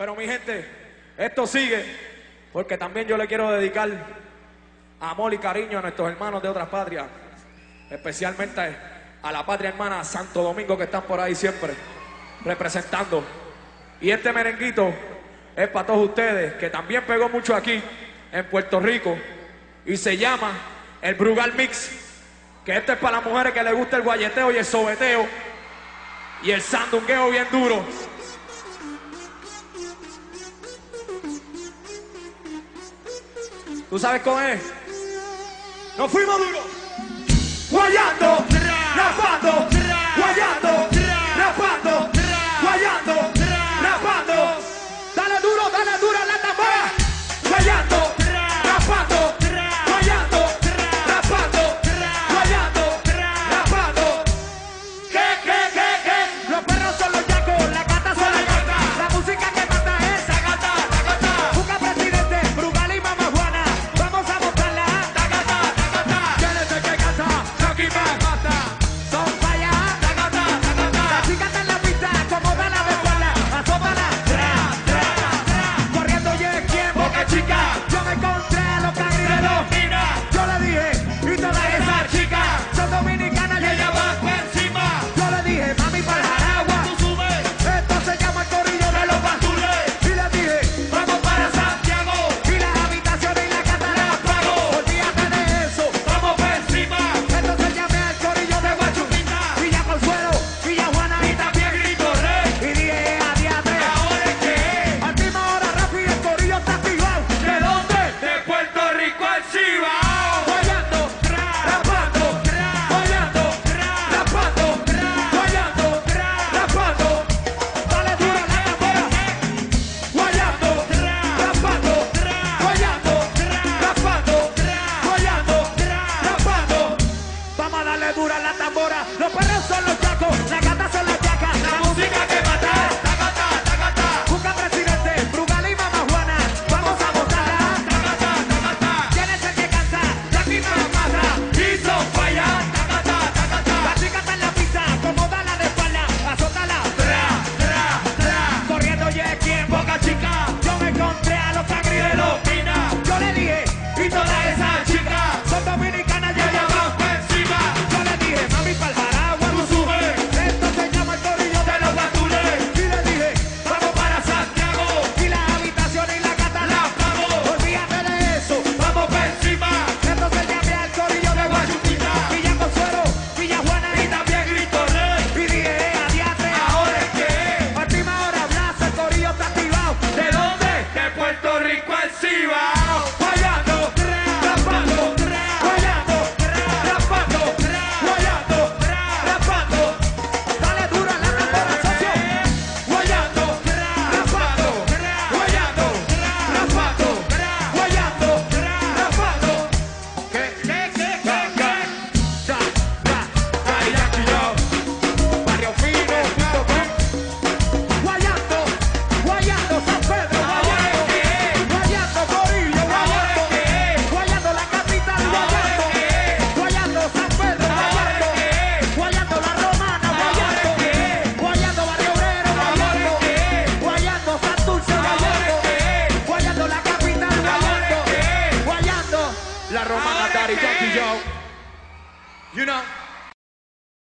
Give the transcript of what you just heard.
Pero mi gente, esto sigue porque también yo le quiero dedicar amor y cariño a nuestros hermanos de otras patrias, especialmente a la patria hermana Santo Domingo que están por ahí siempre representando. Y este merenguito es para todos ustedes, que también pegó mucho aquí en Puerto Rico y se llama el Brugal Mix, que este es para las mujeres que les gusta el guayeteo y el sobeteo y el sandungueo bien duro. ¿Tú sabes cómo es? Nos fuimos duros. Guayando, You know.